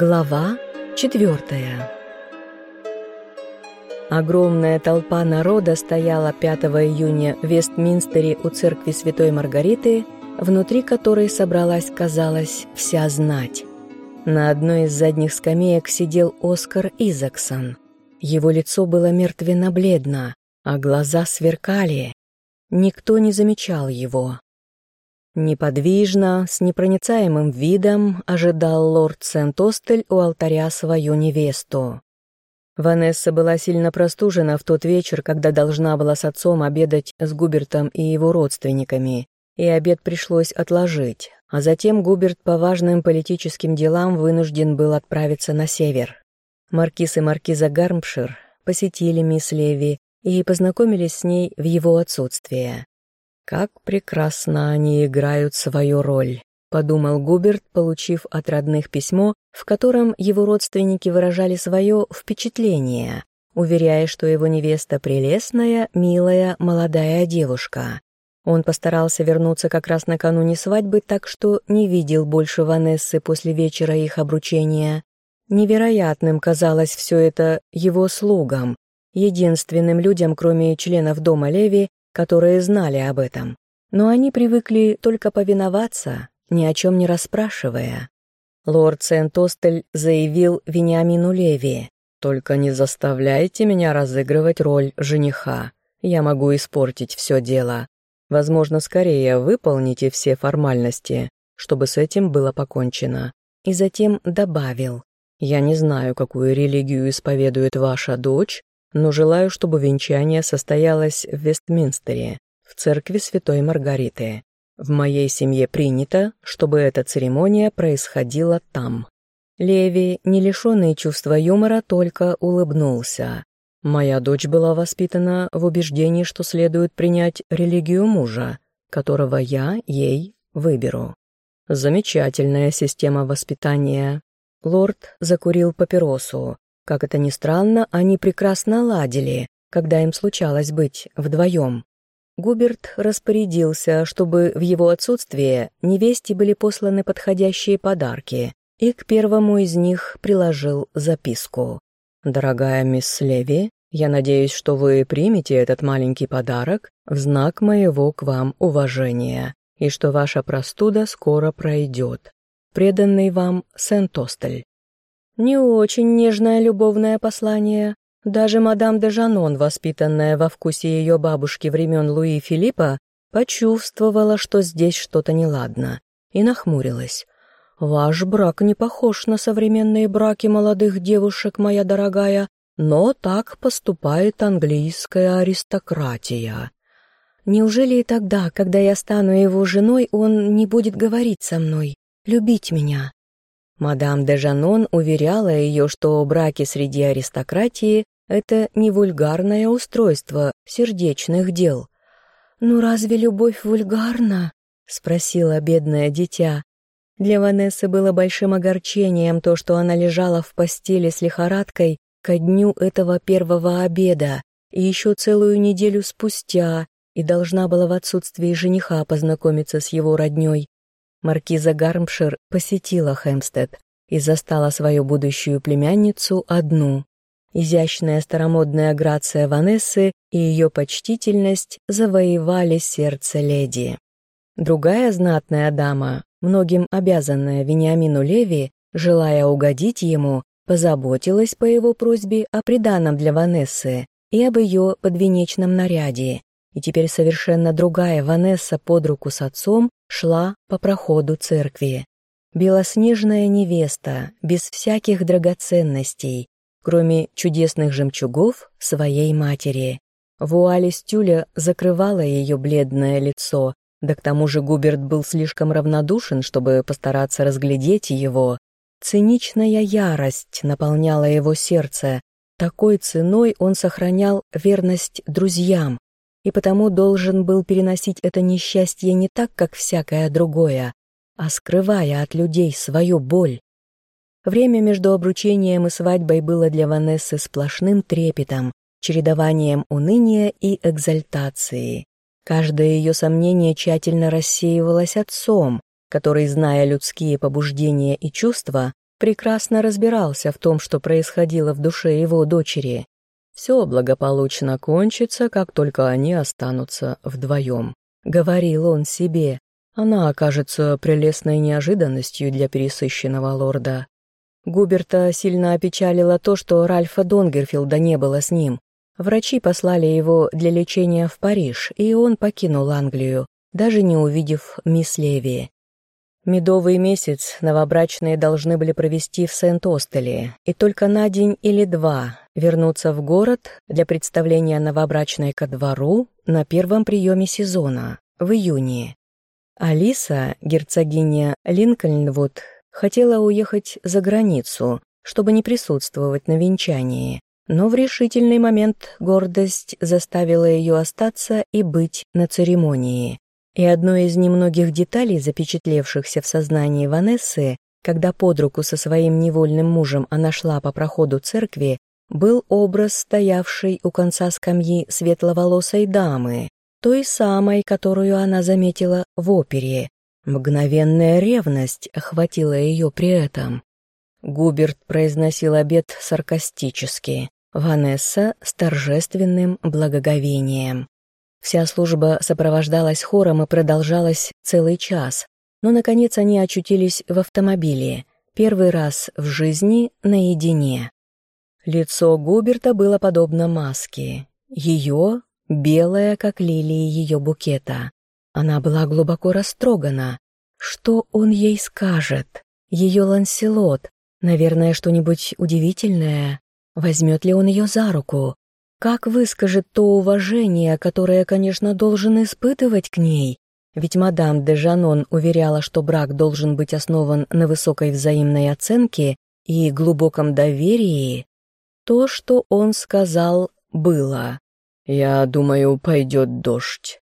Глава четвертая Огромная толпа народа стояла 5 июня в Вестминстере у церкви Святой Маргариты, внутри которой собралась, казалось, вся знать. На одной из задних скамеек сидел Оскар Изаксон. Его лицо было мертвенно-бледно, а глаза сверкали. Никто не замечал его. Неподвижно, с непроницаемым видом ожидал лорд Сент-Остель у алтаря свою невесту. Ванесса была сильно простужена в тот вечер, когда должна была с отцом обедать с Губертом и его родственниками, и обед пришлось отложить, а затем Губерт по важным политическим делам вынужден был отправиться на север. Маркиз и маркиза Гармпшир посетили мисс Леви и познакомились с ней в его отсутствие. «Как прекрасно они играют свою роль», — подумал Губерт, получив от родных письмо, в котором его родственники выражали свое впечатление, уверяя, что его невеста прелестная, милая, молодая девушка. Он постарался вернуться как раз накануне свадьбы, так что не видел больше Ванессы после вечера их обручения. Невероятным казалось все это его слугам, единственным людям, кроме членов дома Леви, которые знали об этом. Но они привыкли только повиноваться, ни о чем не расспрашивая. Лорд Сент-Остель заявил Вениамину Леви, «Только не заставляйте меня разыгрывать роль жениха. Я могу испортить все дело. Возможно, скорее выполните все формальности, чтобы с этим было покончено». И затем добавил, «Я не знаю, какую религию исповедует ваша дочь, но желаю, чтобы венчание состоялось в Вестминстере, в церкви Святой Маргариты. В моей семье принято, чтобы эта церемония происходила там». Леви, не лишенный чувства юмора, только улыбнулся. «Моя дочь была воспитана в убеждении, что следует принять религию мужа, которого я ей выберу. Замечательная система воспитания». Лорд закурил папиросу, как это ни странно, они прекрасно ладили, когда им случалось быть вдвоем. Губерт распорядился, чтобы в его отсутствие невесте были посланы подходящие подарки, и к первому из них приложил записку. «Дорогая мисс Леви, я надеюсь, что вы примете этот маленький подарок в знак моего к вам уважения, и что ваша простуда скоро пройдет. Преданный вам Сент-Остель». Не очень нежное любовное послание. Даже мадам де Жанон, воспитанная во вкусе ее бабушки времен Луи Филиппа, почувствовала, что здесь что-то неладно, и нахмурилась. «Ваш брак не похож на современные браки молодых девушек, моя дорогая, но так поступает английская аристократия». Неужели и тогда, когда я стану его женой, он не будет говорить со мной, любить меня? Мадам де Жанон уверяла ее, что браки среди аристократии — это не вульгарное устройство сердечных дел. «Ну разве любовь вульгарна?» — спросила бедное дитя. Для Ванессы было большим огорчением то, что она лежала в постели с лихорадкой ко дню этого первого обеда и еще целую неделю спустя и должна была в отсутствии жениха познакомиться с его родней. Маркиза Гармшир посетила Хэмстед и застала свою будущую племянницу одну. Изящная старомодная грация Ванессы и ее почтительность завоевали сердце леди. Другая знатная дама, многим обязанная Вениамину Леви, желая угодить ему, позаботилась по его просьбе о приданом для Ванессы и об ее подвенечном наряде, и теперь совершенно другая Ванесса под руку с отцом шла по проходу церкви. Белоснежная невеста, без всяких драгоценностей, кроме чудесных жемчугов своей матери. Вуаль из тюля закрывала ее бледное лицо, да к тому же Губерт был слишком равнодушен, чтобы постараться разглядеть его. Циничная ярость наполняла его сердце. Такой ценой он сохранял верность друзьям, и потому должен был переносить это несчастье не так, как всякое другое, а скрывая от людей свою боль. Время между обручением и свадьбой было для Ванессы сплошным трепетом, чередованием уныния и экзальтации. Каждое ее сомнение тщательно рассеивалось отцом, который, зная людские побуждения и чувства, прекрасно разбирался в том, что происходило в душе его дочери. «Все благополучно кончится, как только они останутся вдвоем», — говорил он себе. «Она окажется прелестной неожиданностью для пересыщенного лорда». Губерта сильно опечалило то, что Ральфа Донгерфилда не было с ним. Врачи послали его для лечения в Париж, и он покинул Англию, даже не увидев мисс Леви. Медовый месяц новобрачные должны были провести в Сент-Остеле и только на день или два вернуться в город для представления новобрачной ко двору на первом приеме сезона, в июне. Алиса, герцогиня Линкольнвуд, хотела уехать за границу, чтобы не присутствовать на венчании, но в решительный момент гордость заставила ее остаться и быть на церемонии. И одной из немногих деталей, запечатлевшихся в сознании Ванессы, когда под руку со своим невольным мужем она шла по проходу церкви, был образ стоявшей у конца скамьи светловолосой дамы, той самой, которую она заметила в опере. Мгновенная ревность охватила ее при этом. Губерт произносил обед саркастически, Ванесса с торжественным благоговением. Вся служба сопровождалась хором и продолжалась целый час, но, наконец, они очутились в автомобиле, первый раз в жизни наедине. Лицо Губерта было подобно маске, ее — белое, как лилии ее букета. Она была глубоко растрогана. Что он ей скажет? Ее Ланселот, наверное, что-нибудь удивительное. Возьмет ли он ее за руку? Как выскажет то уважение, которое, конечно, должен испытывать к ней? Ведь мадам де Жанон уверяла, что брак должен быть основан на высокой взаимной оценке и глубоком доверии. То, что он сказал, было. «Я думаю, пойдет дождь».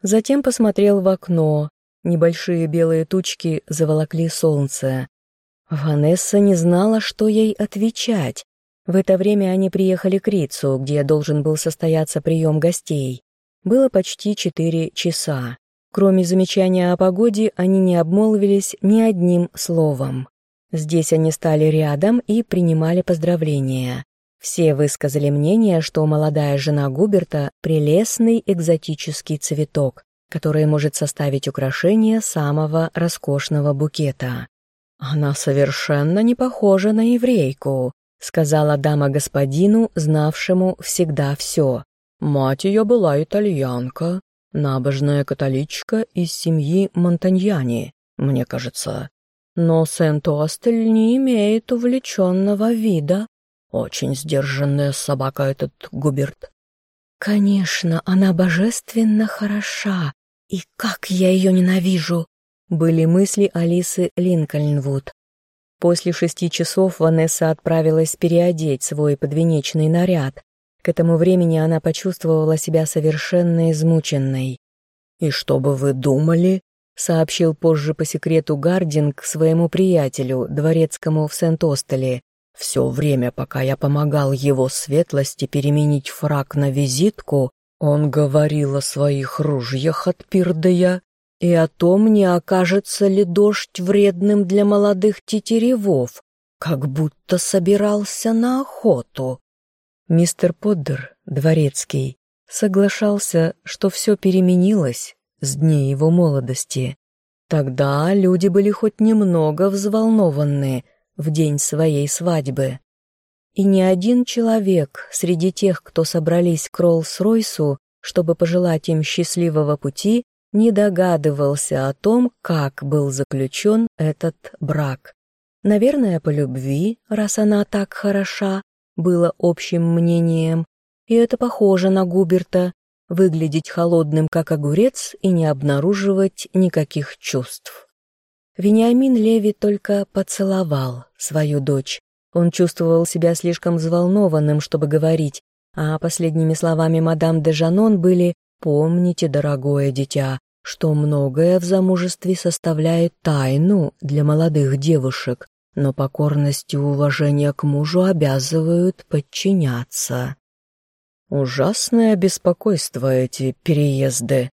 Затем посмотрел в окно. Небольшие белые тучки заволокли солнце. Ванесса не знала, что ей отвечать. В это время они приехали к Рицу, где должен был состояться прием гостей. Было почти четыре часа. Кроме замечания о погоде, они не обмолвились ни одним словом. Здесь они стали рядом и принимали поздравления. Все высказали мнение, что молодая жена Губерта — прелестный экзотический цветок, который может составить украшение самого роскошного букета. Она совершенно не похожа на еврейку, — сказала дама господину, знавшему всегда все. Мать ее была итальянка, набожная католичка из семьи Монтаньяни, мне кажется. Но Сент-Остель не имеет увлеченного вида. Очень сдержанная собака этот Губерт. Конечно, она божественно хороша, и как я ее ненавижу, были мысли Алисы Линкольнвуд. После шести часов Ванесса отправилась переодеть свой подвенечный наряд. К этому времени она почувствовала себя совершенно измученной. «И что бы вы думали?» — сообщил позже по секрету Гардинг своему приятелю, дворецкому в Сент-Остеле. «Все время, пока я помогал его светлости переменить фраг на визитку, он говорил о своих ружьях от Пирдея и о том, не окажется ли дождь вредным для молодых тетеревов, как будто собирался на охоту. Мистер Поддер, дворецкий, соглашался, что все переменилось с дней его молодости. Тогда люди были хоть немного взволнованы в день своей свадьбы. И ни один человек среди тех, кто собрались к Роллс-Ройсу, чтобы пожелать им счастливого пути, не догадывался о том, как был заключен этот брак. Наверное, по любви, раз она так хороша, было общим мнением, и это похоже на Губерта, выглядеть холодным, как огурец, и не обнаруживать никаких чувств. Вениамин Леви только поцеловал свою дочь. Он чувствовал себя слишком взволнованным, чтобы говорить, а последними словами мадам де Жанон были Помните, дорогое дитя, что многое в замужестве составляет тайну для молодых девушек, но покорность и уважение к мужу обязывают подчиняться. Ужасное беспокойство эти переезды.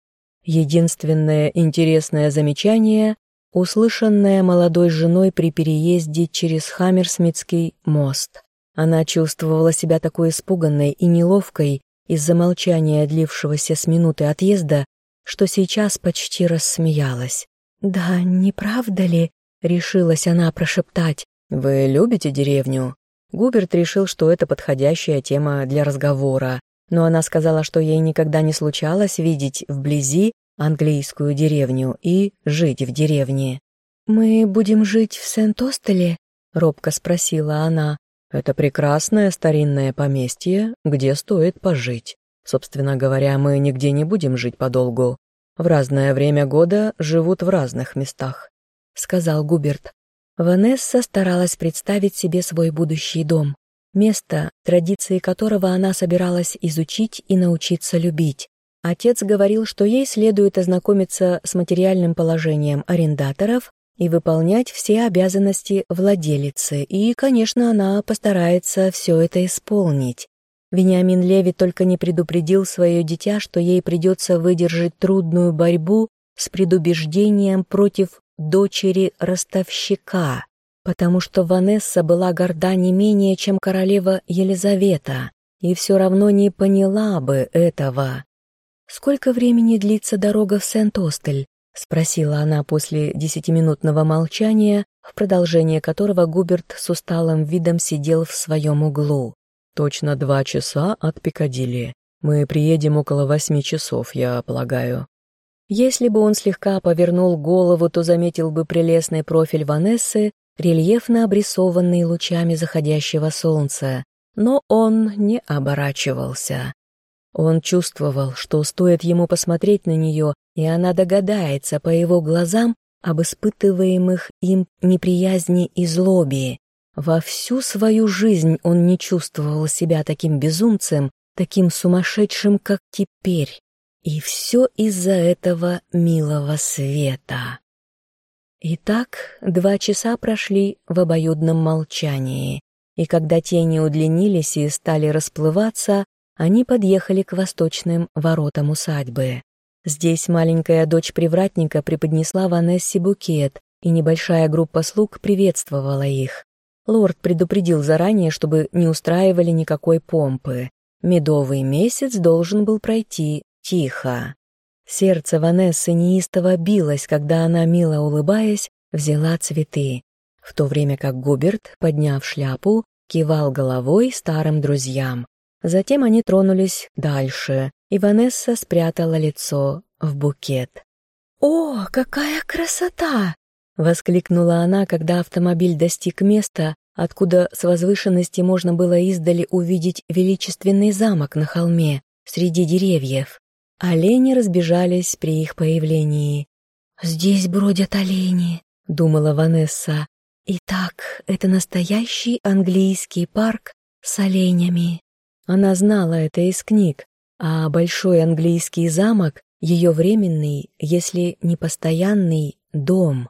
Единственное интересное замечание услышанное молодой женой при переезде через Хаммерсмитский мост. Она чувствовала себя такой испуганной и неловкой из-за молчания, длившегося с минуты отъезда, что сейчас почти рассмеялась. «Да, не правда ли?» — решилась она прошептать. «Вы любите деревню?» Губерт решил, что это подходящая тема для разговора, но она сказала, что ей никогда не случалось видеть вблизи английскую деревню и жить в деревне. «Мы будем жить в Сент-Остеле?» — робко спросила она. «Это прекрасное старинное поместье, где стоит пожить. Собственно говоря, мы нигде не будем жить подолгу. В разное время года живут в разных местах», — сказал Губерт. Ванесса старалась представить себе свой будущий дом, место, традиции которого она собиралась изучить и научиться любить. Отец говорил, что ей следует ознакомиться с материальным положением арендаторов и выполнять все обязанности владелицы, и, конечно, она постарается все это исполнить. Вениамин Леви только не предупредил свое дитя, что ей придется выдержать трудную борьбу с предубеждением против дочери ростовщика, потому что Ванесса была горда не менее, чем королева Елизавета, и все равно не поняла бы этого. «Сколько времени длится дорога в Сент-Остель?» — спросила она после десятиминутного молчания, в продолжение которого Губерт с усталым видом сидел в своем углу. «Точно два часа от Пикадилли. Мы приедем около восьми часов, я полагаю». Если бы он слегка повернул голову, то заметил бы прелестный профиль Ванессы, рельефно обрисованный лучами заходящего солнца, но он не оборачивался. Он чувствовал, что стоит ему посмотреть на нее, и она догадается по его глазам об испытываемых им неприязни и злобе. Во всю свою жизнь он не чувствовал себя таким безумцем, таким сумасшедшим, как теперь. И все из-за этого милого света. Итак, два часа прошли в обоюдном молчании, и когда тени удлинились и стали расплываться, они подъехали к восточным воротам усадьбы. Здесь маленькая дочь привратника преподнесла Ванессе букет, и небольшая группа слуг приветствовала их. Лорд предупредил заранее, чтобы не устраивали никакой помпы. Медовый месяц должен был пройти тихо. Сердце Ванессы неистово билось, когда она, мило улыбаясь, взяла цветы, в то время как Губерт, подняв шляпу, кивал головой старым друзьям, Затем они тронулись дальше, и Ванесса спрятала лицо в букет. «О, какая красота!» — воскликнула она, когда автомобиль достиг места, откуда с возвышенности можно было издали увидеть величественный замок на холме среди деревьев. Олени разбежались при их появлении. «Здесь бродят олени», — думала Ванесса. «Итак, это настоящий английский парк с оленями». Она знала это из книг, а большой английский замок — ее временный, если не постоянный, дом.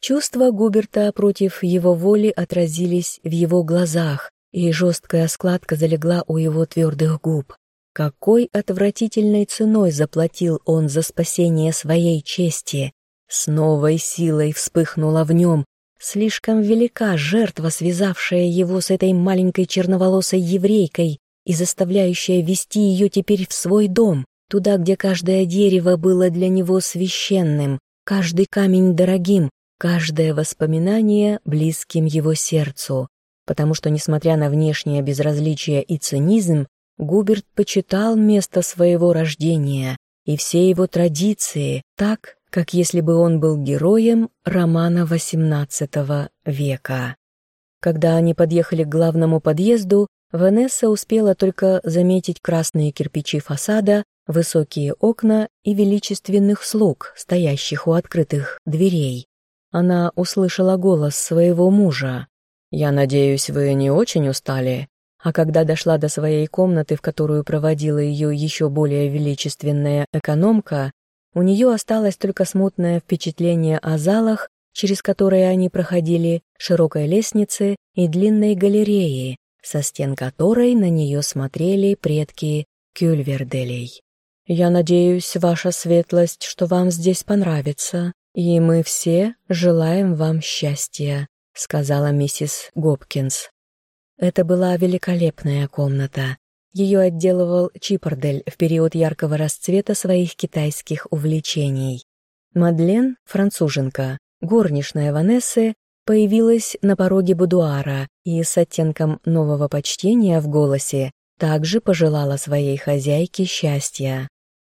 Чувства Губерта против его воли отразились в его глазах, и жесткая складка залегла у его твердых губ. Какой отвратительной ценой заплатил он за спасение своей чести! С новой силой вспыхнула в нем, Слишком велика жертва, связавшая его с этой маленькой черноволосой еврейкой и заставляющая вести ее теперь в свой дом, туда, где каждое дерево было для него священным, каждый камень дорогим, каждое воспоминание близким его сердцу. Потому что, несмотря на внешнее безразличие и цинизм, Губерт почитал место своего рождения и все его традиции так, как если бы он был героем романа XVIII века. Когда они подъехали к главному подъезду, Ванесса успела только заметить красные кирпичи фасада, высокие окна и величественных слуг, стоящих у открытых дверей. Она услышала голос своего мужа. «Я надеюсь, вы не очень устали?» А когда дошла до своей комнаты, в которую проводила ее еще более величественная экономка, у нее осталось только смутное впечатление о залах, через которые они проходили, широкой лестнице и длинной галереи, со стен которой на нее смотрели предки Кюльверделей. «Я надеюсь, ваша светлость, что вам здесь понравится», «И мы все желаем вам счастья», — сказала миссис Гопкинс. Это была великолепная комната. Ее отделывал Чипордель в период яркого расцвета своих китайских увлечений. Мадлен, француженка, горничная Ванессы, появилась на пороге будуара и с оттенком нового почтения в голосе также пожелала своей хозяйке счастья.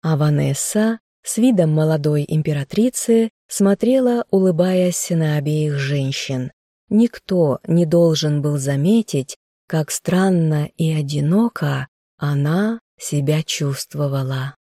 А Ванесса с видом молодой императрицы смотрела, улыбаясь на обеих женщин. Никто не должен был заметить, как странно и одиноко она себя чувствовала.